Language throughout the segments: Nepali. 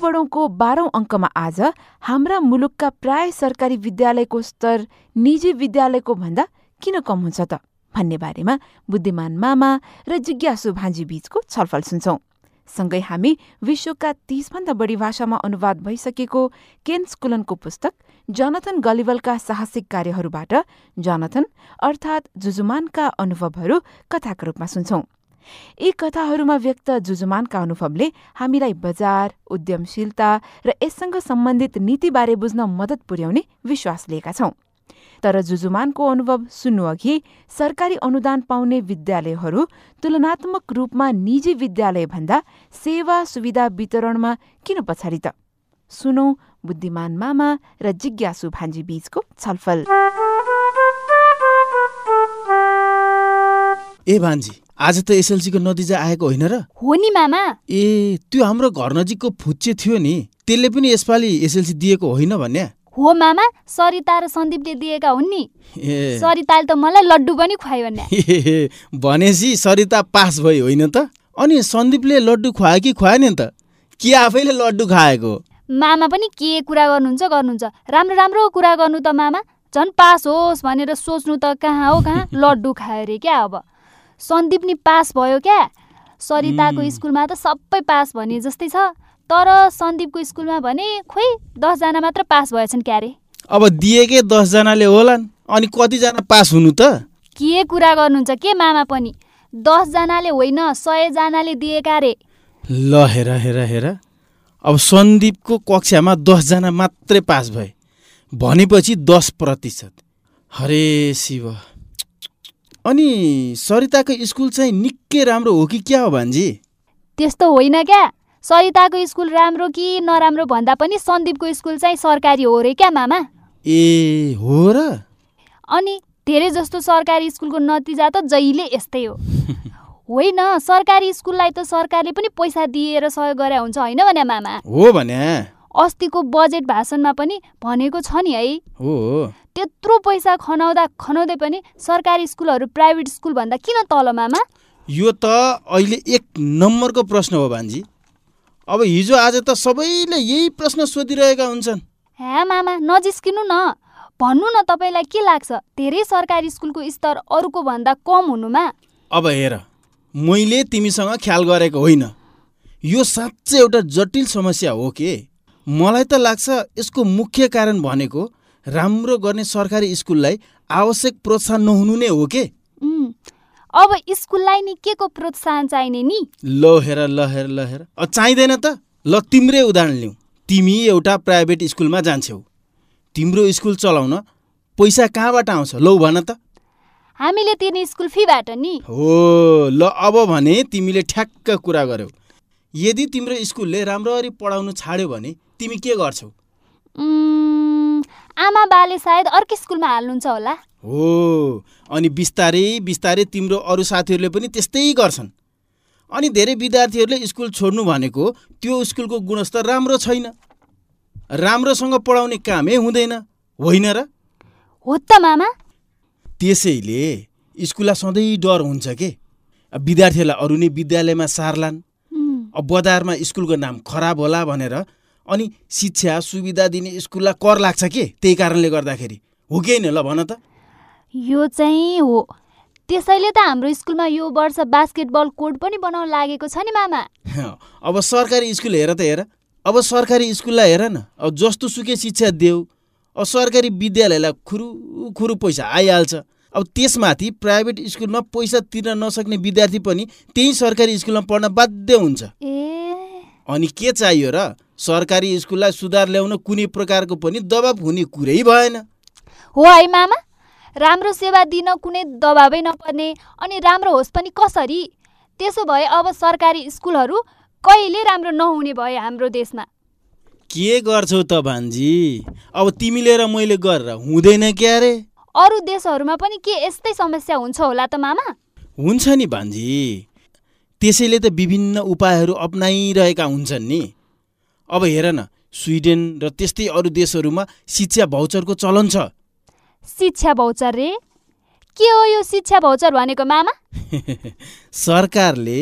बढौँको बाह्रौँ अङ्कमा आज हाम्रा मुलुकका प्राय सरकारी विद्यालयको स्तर निजी विद्यालयको भन्दा किन कम हुन्छ त? भन्ने बारेमा बुद्धिमान मामा र जिज्ञासु भान्जी बीचको छलफल सुन्छौं। सँगै हामी विश्वका तीसभन्दा बढी भाषामा अनुवाद भइसकेको केन स्कुलनको पुस्तक जनथन गलिवलका साहसिक कार्यहरूबाट जनथन अर्थात् जुजुमानका अनुभवहरू कथाका रूपमा सुन्छौं। यी कथाहरूमा व्यक्त जुजुमानका अनुभवले हामीलाई बजार उद्यमशीलता र यससँग सम्बन्धित नीतिबारे बुझ्न मद्दत पुर्याउने विश्वास लिएका छौं। तर जुजुमानको अनुभव सुन्नुअघि सरकारी अनुदान पाउने विद्यालयहरू तुलनात्मक रूपमा निजी विद्यालयभन्दा सेवा सुविधा वितरणमा किन पछाडि त सुनौ बुद्धिमान मामा र जिज्ञासु भान्जी बीचको छलफल। ए भान्जी आज त एसएलसीको नतिजा आएको होइन र? हो नि मामा। ए त्यो हाम्रो घर नजिकको फुच्चे थियो नि। त्यसले पनि यसपालि एसएलसी दिएको होइन भन्ने हो मामा सरिता र सन्दीपले दिएका हुन् नि। सरिताले त मलाई लड्डु पनि खुवायो भन्ने भनेपछि सरिता पास भयो होइन त? अनि सन्दीपले लड्डु खुवायो कि खुवाएन नि त? कि आफैले लड्डु खाएको? मामा पनि के कुरा गर्नुहुन्छ गर्नुहुन्छ। राम्रो राम्रो कुरा गर्नु त मामा। झन् पास होस् भनेर सोच्नु त कहाँ हो कहाँ? लड्डु खायो अरे क्या अब। सन्दीप नि पास भयो क्या? सरिताको. स्कुलमा त सबै पास भने जस्तै छ। तर सन्दीपको स्कुलमा भने खोइ दसजना मात्र पास भएछन् क्यारे? अब दिएकै दसजनाले होलान्? अनि कतिजना पास हुनु त? के कुरा गर्नुहुन्छ के मामा पनि? दसजनाले होइन सयजनाले दिएका रे ल हेर हेर हेर। अब सन्दीपको कक्षामा दसजना मात्रै पास भए। भनेपछि दस प्रतिशत। हरे शिव। अनि सरिताको स्कुल चाहिँ निकै राम्रो हो कि क्या हो भान्जी? त्यस्तो होइन क्या। सरिताको स्कुल राम्रो कि नराम्रो भन्दा पनि सन्दीपको स्कुल चाहिँ सरकारी हो रे क्या मामा। ए हो र? अनि धेरै जस्तो सरकारी स्कुलको नतिजा त जहिले यस्तै हो। होइन सरकारी स्कुललाई त सरकारले पनि पैसा दिएर सहयोग गरे हुन्छ होइन भने मामा? हो भने? अस्तिको बजेट भाषणमा पनि भनेको छ नि है। हो त्यत्रो पैसा खनाउँदा खनाउँदै पनि सरकारी स्कुलहरू प्राइभेट स्कुलभन्दा किन तल मामा? यो त अहिले एक नम्बरको प्रश्न हो भान्जी। अब हिजो आज त सबैले यही प्रश्न सोधिरहेका हुन्छन्। ह्या मामा नजिस्किनु न। भन्नु न तपाईँलाई के लाग्छ? धेरै सरकारी स्कुलको स्तर अरूको भन्दा कम हुनुमा अब हेर मैले तिमीसँग ख्याल गरेको होइन। यो साँच्चै एउटा जटिल समस्या हो के? मलाई त लाग्छ यसको मुख्य कारण भनेको राम्रो गर्ने सरकारी स्कुललाई आवश्यक प्रोत्साहन नहुनु नै हो के? अब स्कुललाई नि के को प्रोत्साहन चाहिने नि? ल हेर ल हेर ल हेर। चाहिँदैन त। ल तिम्रै उदाहरण लिउँ। तिमी एउटा प्राइभेट स्कुलमा जान्छौ। तिम्रो स्कुल चलाउन पैसा कहाँबाट आउँछ? लौ भन त। हामीले तिर्ने स्कुल फीबाट नि। हो ल अब भने तिमीले ठ्याक्क कुरा गर्यौ। यदि तिम्रो स्कुलले राम्ररी पढाउनु छाड्यो भने तिमी के गर्छौ? आमा बाले सायद अर्कै स्कुलमा हाल्नुहुन्छ होला। हो अनि बिस्तारै बिस्तारै तिम्रो अरू साथीहरूले पनि त्यस्तै गर्छन्। अनि धेरै विद्यार्थीहरूले स्कुल छोड्नु भनेको त्यो स्कुलको गुणस्तर राम्रो छैन। राम्रोसँग पढाउने कामै हुँदैन होइन र? हो त मामा। त्यसैले स्कुललाई सधैँ डर हुन्छ के? विद्यार्थीहरूलाई अरू नै विद्यालयमा सार्लान्। बजारमा स्कुलको नाम खराब होला भनेर अनि शिक्षा सुविधा दिने स्कुललाई कर लाग्छ के? त्यही कारणले गर्दाखेरि। हो कि होइन ल भन त। यो चाहिँ हो। त्यसैले त हाम्रो स्कुलमा यो वर्ष बास्केटबल कोर्ट पनि बनाउन लागेको छ नि मामा। अब सरकारी स्कुल हेर त हेर। अब सरकारी स्कुललाई हेर न। अब जस्तो सुकै शिक्षा देऊ अब सरकारी विद्यालयलाई खुरु खुरु पैसा आइहाल्छ। अब त्यसमाथि प्राइभेट स्कुलमा पैसा तिर्न नसक्ने विद्यार्थी पनि त्यही सरकारी स्कुलमा पढ्न बाध्य हुन्छ। ए अनि के चाहियो र सरकारी स्कुललाई सुधार ल्याउन कुनै प्रकारको पनि दबाब हुने कुरै भएन। हो है मामा राम्रो सेवा दिन कुनै दबाबै नपर्ने अनि राम्रो होस् पनि कसरी? त्यसो भए अब सरकारी स्कुलहरू कहिले राम्रो नहुने भए हाम्रो देशमा? के गर्छौ त भान्जी? अब तिमीले र मैले गरेर हुँदैन क्या रे अरू देशहरूमा पनि के यस्तै समस्या हुन्छ होला त मामा? हुन्छ नि भान्जी। त्यसैले त विभिन्न उपायहरू अप्नाइरहेका हुन्छन् नि। अब हेर न स्विडेन र त्यस्तै अरू देशहरूमा शिक्षा भौचरको चलन छ। शिक्षा भौचर रे? के हो यो शिक्षा भौचर भनेको मामा? सरकारले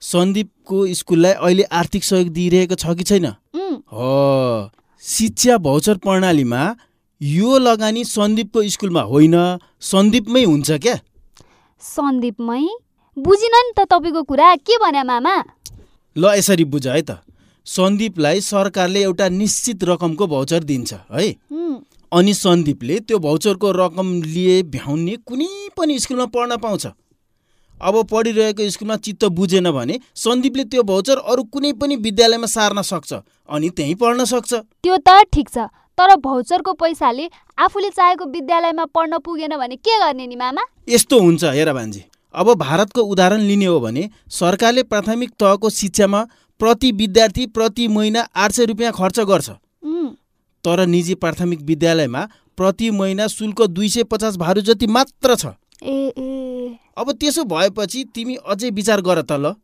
सन्दीपको स्कुललाई अहिले आर्थिक सहयोग दिइरहेको छ कि छैन? हो शिक्षा भौचर प्रणालीमा यो लगानी सन्दीपको स्कुलमा होइन सन्दीपमै हुन्छ क्या? सन्दीपमै? बुझिन नि त तपाईँको कुरा के भन्या मामा? ल यसरी बुझ है त। सन्दीपलाई सरकारले एउटा निश्चित रकमको भौचर दिन्छ है। अनि सन्दीपले त्यो भौचरको रकम लिए भ्याउने कुनै पनि स्कुलमा पढ्न पाउँछ। अब पढिरहेको स्कुलमा चित्त बुझेन भने सन्दीपले त्यो भौचर अरू कुनै पनि विद्यालयमा सार्न सक्छ अनि त्यहीँ पढ्न सक्छ। त्यो त ठिक छ तर भौचरको पैसाले आफूले चाहेको विद्यालयमा पढ्न पुगेन भने के गर्ने नि मामा? यस्तो हुन्छ हेर भान्जी। अब भारतको उदाहरण लिने हो भने सरकारले प्राथमिक तहको शिक्षामा प्रति विद्यार्थी प्रति महिना आठ सय रुपियाँ खर्च गर्छ। तर निजी प्राथमिक विद्यालयमा प्रति महिना शुल्क दुई सय पचास भारु जति मात्र छ। ए ए। अब त्यसो भएपछि तिमी अझै विचार गर त ल।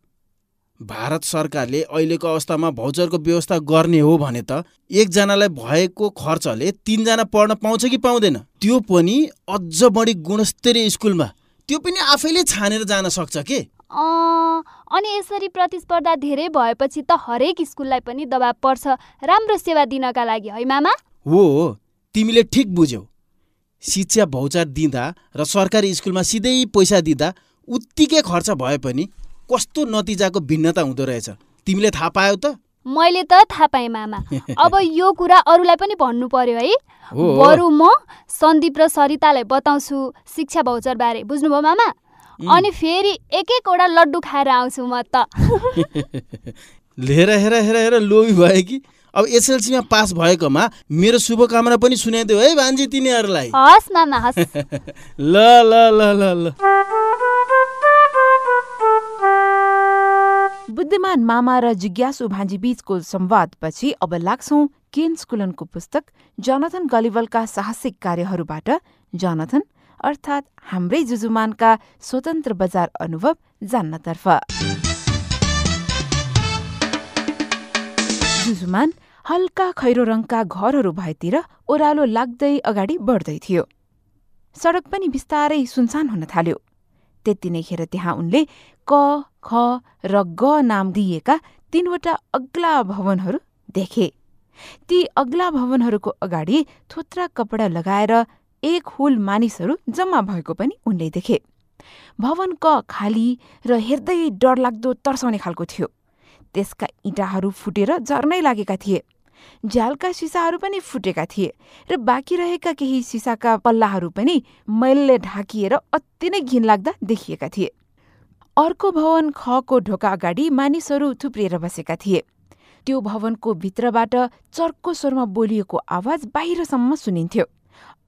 भारत सरकारले अहिलेको अवस्थामा भौचरको व्यवस्था गर्ने हो भने त एकजनालाई भएको खर्चले तिनजना पढ्न पाउँछ कि पाउँदैन? त्यो पनि अझ बढी गुणस्तरीय स्कुलमा। त्यो पनि आफैले छानेर जान सक्छ के? अनि यसरी प्रतिस्पर्धा धेरै भएपछि त हरेक स्कुललाई पनि दबाब पर्छ। राम्रो सेवा दिनका लागि है मामा? हो हो। तिमीले ठिक बुझ्यौ। शिक्षा भौचार दिँदा र सरकारी स्कुलमा सिधै पैसा दिँदा उत्तिकै खर्च भए पनि कस्तो नतिजाको भिन्नता हुँदो रहेछ। तिमीले थाहा पायौ त। मैले त थाहा पाएँ मामा। अब यो कुरा अरूलाई पनि भन्नु पर्यो है बरु म सन्दीप र सरितालाई बताउँछु शिक्षा भौचर बारे बुझ्नुभयो मामा? अनि फेरि एक एकवटा लड्डु खाएर आउँछु म त। हेर हेर हेर हेर लोभी भयो कि? अब एसएलसीमा पास भएकोमा मेरो शुभकामना पनि सुनाइदेऊ है भान्जी तिनीहरूलाई। हस् मामा हस्। ल ल ल ल ल। बुद्धिमान मामा र जिज्ञासु भान्जी बीचको संवादपछि अब लाग्छौं केन स्कुलनको पुस्तक जनथन गलिवलका साहसिक कार्यहरूबाट। जनथन अर्थात् हाम्रै जुजुमानका स्वतन्त्र बजार अनुभव जान्नतर्फ। जुजुमान हल्का खैरो रङका घरहरू भएतिर ओह्रालो लाग्दै अगाडि बढ्दै थियो। सडक पनि बिस्तारै सुनसान हुन थाल्यो। त्यति नै खेर त्यहाँ उनले क ख र ग नाम दिइएका तीनवटा अग्ला भवनहरू देखे। ती अग्ला भवनहरूको अगाडि थोत्रा कपडा लगाएर एक हुल मानिसहरू जम्मा भएको पनि उनले देखे। भवन क खाली र हेर्दै डरलाग्दो तर्साउने खालको थियो। त्यसका इँटाहरू फुटेर झर्नै लागेका थिए। झ्यालका सिसाहरू पनि फुटेका थिए र बाँकी रहेका केही सिसाका पल्लाहरू पनि मैलले ढाकिएर अति नै घिनलाग्दा देखिएका थिए। अर्को भवन खको ढोका अगाडि मानिसहरू थुप्रिएर बसेका थिए। त्यो भवनको भित्रबाट चर्को स्वरमा बोलिएको आवाज बाहिरसम्म सुनिन्थ्यो।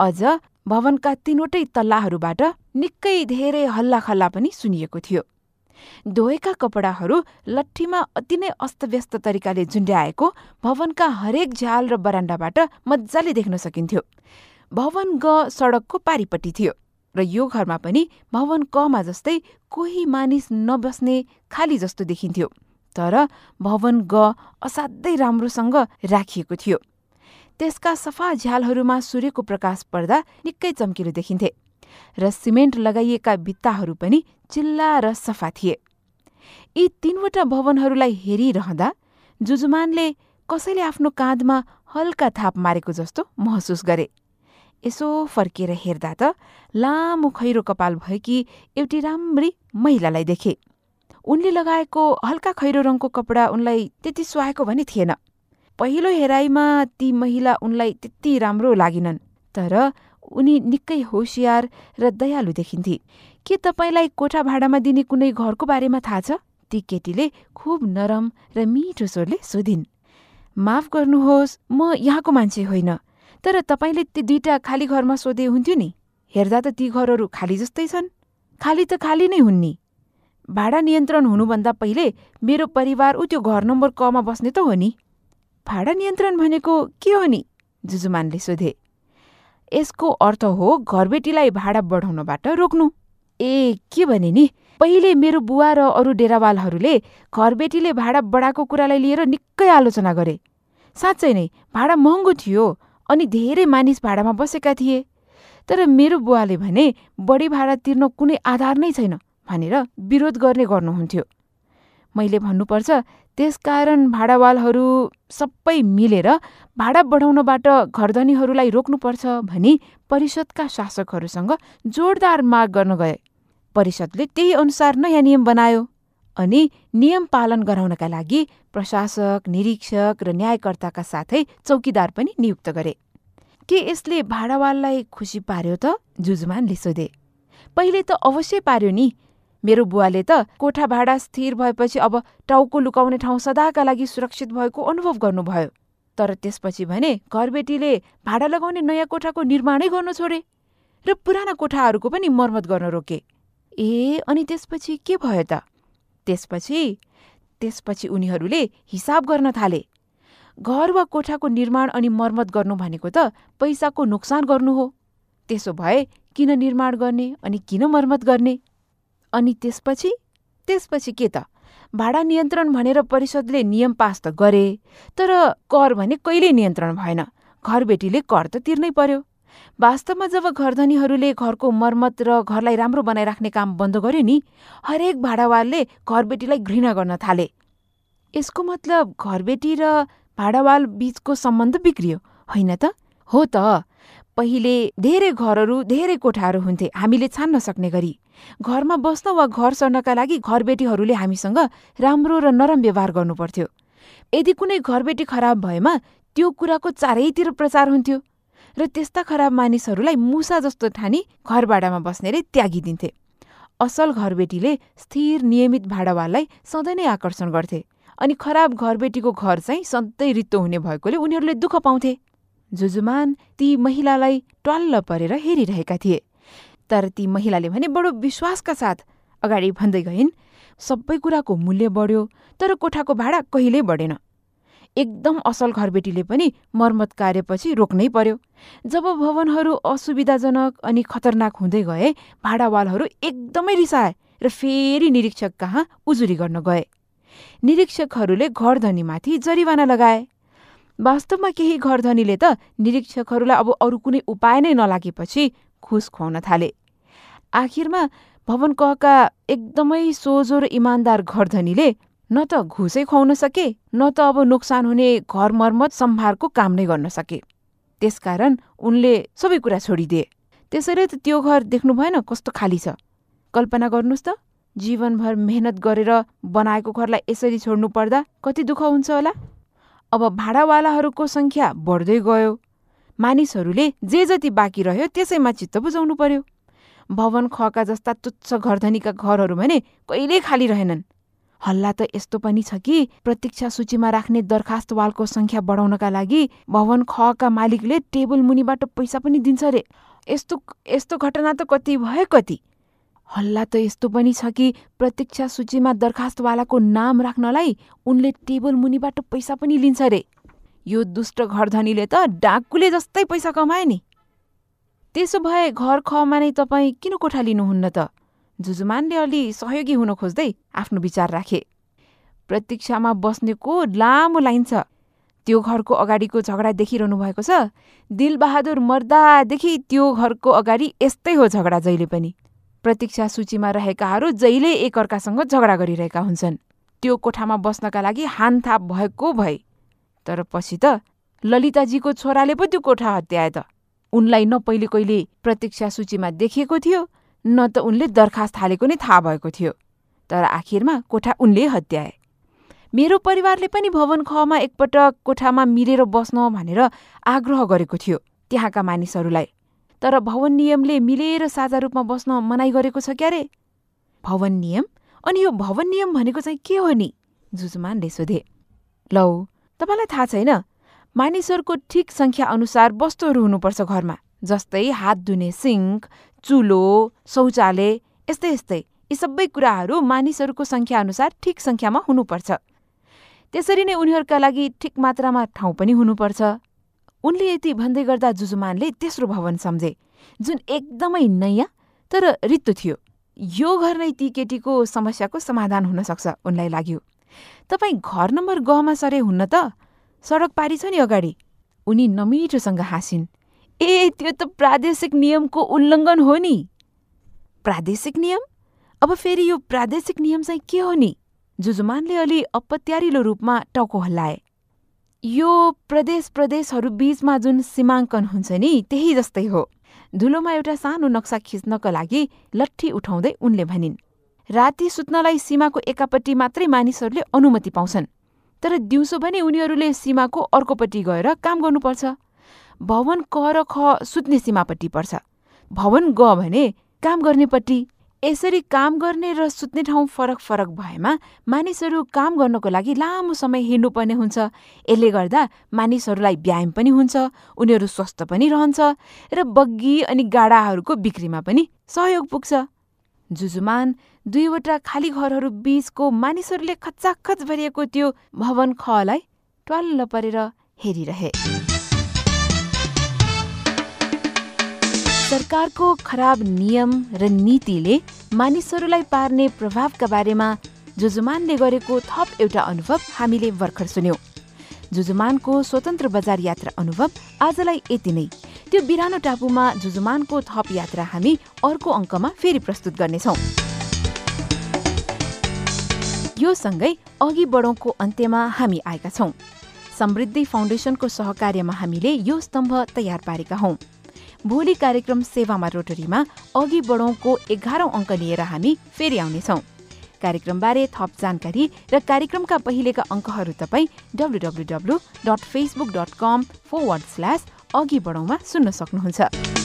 अझ भवनका तीनवटै तल्लाहरूबाट निकै धेरै हल्लाखल्ला पनि सुनिएको थियो। धोएका कपडाहरू लट्ठीमा अति नै अस्तव्यस्त तरिकाले झुन्ड्याएको भवनका हरेक झ्याल र बरान्डाबाट मजाले देख्न सकिन्थ्यो। भवन ग सडकको पारिपट्टि थियो र यो घरमा पनि भवन कमा जस्तै कोही मानिस नबस्ने खाली जस्तो देखिन्थ्यो तर भवन ग असाध्यै राम्रोसँग राखिएको थियो। त्यसका सफा झ्यालहरूमा सूर्यको प्रकाश पर्दा निकै चम्किलो देखिन्थे। र सिमेन्ट लगाइएका भित्ताहरू पनि चिल्ला र सफा थिए। यी तीनवटा भवनहरूलाई हेरिरहँदा जुजुमानले कसैले आफ्नो काँधमा हल्का थाप मारेको जस्तो महसुस गरे। यसो फर्किएर हेर्दा त लामो खैरो कपाल भएकी एउटी राम्री महिलालाई देखे। उनले लगाएको हल्का खैरो रङको कपडा उनलाई त्यति सुहाएको भने थिएन। पहिलो हेराइमा ती महिला उनलाई त्यति राम्रो लागिनन् तर उनी निकै होसियार र दयालु देखिन्थे। के तपाईँलाई कोठा भाडामा दिने कुनै घरको बारेमा थाहा छ? ती केटीले खुब नरम र मिठो स्वरले सोधिन्। माफ गर्नुहोस् म यहाँको मान्छे होइन। तर तपाईँले ती दुईटा खाली घरमा सोधे हुन्थ्यो नि। हेर्दा त ती घरहरू खाली जस्तै छन्। खाली त खाली नै हुन् नि। भाडा नियन्त्रण हुनुभन्दा पहिले मेरो परिवार ऊ त्यो घर नम्बर कमा बस्ने त हो नि। भाडा नियन्त्रण भनेको के हो नि? जुजुमानले सोधे। यसको अर्थ हो घरबेटीलाई भाडा बढाउनबाट रोक्नु। ए के भने नि? पहिले मेरो बुवा र अरू डेरावालहरूले घरबेटीले भाडा बढाएको कुरालाई लिएर निकै आलोचना गरे। साँच्चै नै भाडा महँगो थियो अनि धेरै मानिस भाडामा बसेका थिए। तर मेरो बुवाले भने बढी भाडा तिर्न कुनै आधार नै छैन भनेर विरोध गर्ने गर्नुहुन्थ्यो। मैले भन्नुपर्छ त्यसकारण भाडावालहरू सबै मिलेर भाडा बढाउनबाट घरधनीहरूलाई रोक्नुपर्छ भनी परिषदका शासकहरूसँग जोरदार माग गर्न गए। परिषदले त्यही अनुसार नयाँ नियम बनायो अनि नियम पालन गराउनका लागि प्रशासक निरीक्षक र न्यायकर्ताका साथै चौकीदार पनि नियुक्त गरे। के यसले भाडावाललाई खुसी पार्यो त जुजुमानले सोधे। पहिले त अवश्य पार्यो नि। मेरो बुवाले त कोठा भाडा स्थिर भएपछि अब टाउको लुकाउने ठाउँ सदाका लागि सुरक्षित भएको अनुभव गर्नुभयो। तर त्यसपछि भने घरबेटीले भाडा लगाउने नयाँ कोठाको निर्माणै गर्न छोडे र पुराना कोठाहरूको पनि मर्मत गर्न रोके। ए अनि त्यसपछि के भयो त? त्यसपछि त्यसपछि उनीहरूले हिसाब गर्न थाले। घर वा कोठाको निर्माण अनि मर्मत गर्नु भनेको त पैसाको नोक्सान गर्नु हो। त्यसो भए किन निर्माण गर्ने अनि किन मर्मत गर्ने? अनि त्यसपछि? त्यसपछि के त? भाडा नियन्त्रण भनेर परिषदले नियम पास त गरे तर कर भने कहिल्यै नियन्त्रण भएन। घरबेटीले कर त तिर्नै पर्यो। वास्तवमा जब घरधनीहरूले घरको मर्मत र घरलाई राम्रो बनाइराख्ने काम बन्द गर्यो नि हरेक भाडावालले घरबेटीलाई घृणा गर्न थाले। यसको मतलब घरबेटी र भाडावाल बीचको सम्बन्ध बिग्रियो होइन त? हो त। पहिले धेरै घरहरू धेरै कोठाहरू हुन्थे हामीले छान्न सक्ने गरी। घरमा बस्न वा घर सर्नका लागि घरबेटीहरूले हामीसँग राम्रो र नरम व्यवहार गर्नुपर्थ्यो। यदि कुनै घरबेटी खराब भएमा त्यो कुराको चारैतिर प्रचार हुन्थ्यो र त्यस्ता खराब मानिसहरूलाई मुसा जस्तो ठानी घरबाडामा बस्नेले त्यागिदिन्थे। असल घरबेटीले स्थिर नियमित भाडावाललाई सधैँ नै आकर्षण गर्थे अनि खराब घरबेटीको घर चाहिँ सधैँ रित्तो हुने भएकोले उनीहरूले दुःख पाउँथे। जुजुमान ती महिलालाई ट्वाल्ल परेर हेरिरहेका थिए। तर ती महिलाले भने बडो विश्वासका साथ अगाडि भन्दै गइन्। सबै कुराको मूल्य बढ्यो तर कोठाको भाडा कहिल्यै बढेन। एकदम असल घरबेटीले पनि मर्मत कार्यपछि रोक्नै पर्यो। जब भवनहरू असुविधाजनक अनि खतरनाक हुँदै गए भाडावालहरू एकदमै रिसाए र फेरि निरीक्षक कहाँ उजुरी गर्न गए। निरीक्षकहरूले घरधनीमाथि जरिवाना लगाए। वास्तवमा केही घरधनीले त निरीक्षकहरूलाई अब अरू कुनै उपाय नै नलागेपछि खुस खुवाउन थाले। आखिरमा भवन कहका एकदमै सोझो र इमान्दार घरधनीले न त घुसै खुवाउन सके न त अब नोक्सान हुने घर मर्मत सम्भारको काम नै गर्न सके। त्यसकारण उनले सबै कुरा छोडिदिए। त्यसैले त त्यो घर देख्नु भएन कस्तो खाली छ। कल्पना गर्नुहोस् त जीवनभर मेहनत गरेर बनाएको घरलाई यसरी छोड्नु पर्दा कति दुःख हुन्छ होला? अब भाडावालाहरूको सङ्ख्या बढ्दै गयो। मानिसहरूले जे जति बाँकी रह्यो त्यसैमा चित्त बुझाउनु पर्यो। भवन खका जस्ता तुच्छ घरधनीका घरहरू भने कहिल्यै खाली रहेनन्। हल्ला त यस्तो पनि छ कि प्रतीक्षा सूचीमा राख्ने दरखास्तवालको सङ्ख्या बढाउनका लागि भवन खका मालिकले टेबल मुनिबाट पैसा पनि दिन्छ अरे यस्तो यस्तो घटना त कति भए कति? हल्ला त यस्तो पनि छ कि प्रतीक्षा सूचीमा दरखास्तवालाको नाम राख्नलाई उनले टेबल मुनिबाट पैसा पनि लिन्छ रे। यो दुष्ट घरधनीले त डाकुले जस्तै पैसा कमाए नि। त्यसो भए घर खमा नै तपाईँ किन कोठा लिनुहुन्न त? जुजुमानले अलि सहयोगी हुन खोज्दै आफ्नो विचार राखे। प्रतीक्षामा बस्नेको लामो लाइन छ। त्यो घरको अगाडिको झगडा देखिरहनु भएको छ। दिलबहादुर मर्दादेखि त्यो घरको अगाडि यस्तै हो झगडा जहिले पनि। प्रतीक्षा सूचीमा रहेकाहरू जहिले एकअर्कासँग झगडा गरिरहेका हुन्छन्। त्यो कोठामा बस्नका लागि हानथाप भएको भए। तर पछि त ललिताजीको छोराले पो त्यो कोठा हत्याए त। उनलाई न पहिले कहिले प्रतीक्षा सूचीमा देखिएको थियो न त उनले दरखास्त हालेको नै थाहा भएको थियो। तर आखिरमा कोठा उनले हत्याए। मेरो परिवारले पनि भवन खमा एकपटक कोठामा मिलेर बस्न भनेर आग्रह गरेको थियो त्यहाँका मानिसहरूलाई। तर भवन नियमले मिलेर साझा रूपमा बस्न मनाइ गरेको छ क्यारे? भवन नियम? अनि यो भवन नियम भनेको चाहिँ के हो नि? जुजुमानले सोधे। लौ तपाईँलाई थाहा छैन मानिसहरूको ठिक सङ्ख्या अनुसार वस्तुहरू हुनुपर्छ घरमा जस्तै हात धुने सिङ्क चुलो शौचालय यस्तै यस्तै। यी सबै कुराहरू मानिसहरूको अनुसार ठिक सङ्ख्यामा हुनुपर्छ। त्यसरी नै उनीहरूका लागि ठिक मात्रामा ठाउँ पनि हुनुपर्छ। उनले यति भन्दै गर्दा जुजुमानले तेस्रो भवन सम्झे जुन एकदमै नयाँ तर रित्तो थियो। यो घर नै ती केटीको समस्याको समाधान हुन सक्छ उनलाई लाग्यो। तपाईँ घर नम्बर गहमा सरे हुन्न त? सडक पारी छ नि अगाडि। उनी नमिठोसँग हाँसिन्। ए त्यो त प्रादेशिक नियमको उल्लङ्घन हो नि। प्रादेशिक नियम? अब फेरि यो प्रादेशिक नियम चाहिँ के हो नि? जुजुमानले अलि अपत्यारिलो रूपमा टाउको हल्लाए। यो प्रदेश प्रदेशहरू बीचमा जुन सीमाङ्कन हुन्छ नि त्यही जस्तै हो। धुलोमा एउटा सानो नक्सा खिच्नका लागि लट्ठी उठाउँदै उनले भनिन्। राति सुत्नलाई सीमाको एकापट्टि मात्रै मानिसहरूले अनुमति पाउँछन्। तर दिउँसो भने उनीहरूले सीमाको अर्कोपट्टि गएर काम गर्नुपर्छ। भवन क र ख सुत्ने सीमापट्टि पर्छ। भवन ग भने काम गर्नेपट्टि। यसरी काम गर्ने र सुत्ने ठाउँ फरक फरक भएमा मानिसहरू काम गर्नको लागि लामो समय हिँड्नुपर्ने हुन्छ। यसले गर्दा मानिसहरूलाई व्यायाम पनि हुन्छ उनीहरू स्वस्थ पनि रहन्छ र बग्गी अनि गाडाहरूको बिक्रीमा पनि सहयोग पुग्छ। जुजुमान दुईवटा खाली घरहरू बीचको मानिसहरूले खच्चाखच भरिएको त्यो भवन खलाई ट्वाल्ल परेर हेरिरहे। सरकारको खराब नियम र नीतिले मानिसहरूलाई पार्ने प्रभावका बारेमा जुजुमानले गरेको थप एउटा अनुभव हामीले भर्खर सुन्यौं। जुजुमानको स्वतन्त्र बजार यात्रा अनुभव आजलाई यति नै। त्यो बिरानो टापुमा जुजुमानको थप यात्रा हामी अर्को अङ्कमा फेरि प्रस्तुत गर्नेछौँ। यो सँगै अघि बढौँको अन्त्यमा हामी आएका छौँ। समृद्धि फाउन्डेसनको सहकार्यमा हामीले यो स्तम्भ तयार पारेका हौँ। भोलि कार्यक्रम सेवामा रोटरीमा अघि बढौँको एघारौँ अङ्क लिएर हामी फेरि आउनेछौँ। कार्यक्रमबारे थप जानकारी र कार्यक्रमका पहिलेका अङ्कहरू तपाईँ W W W dot Facebook dot com forward slash अघि बढौँमा सुन्न सक्नुहुन्छ।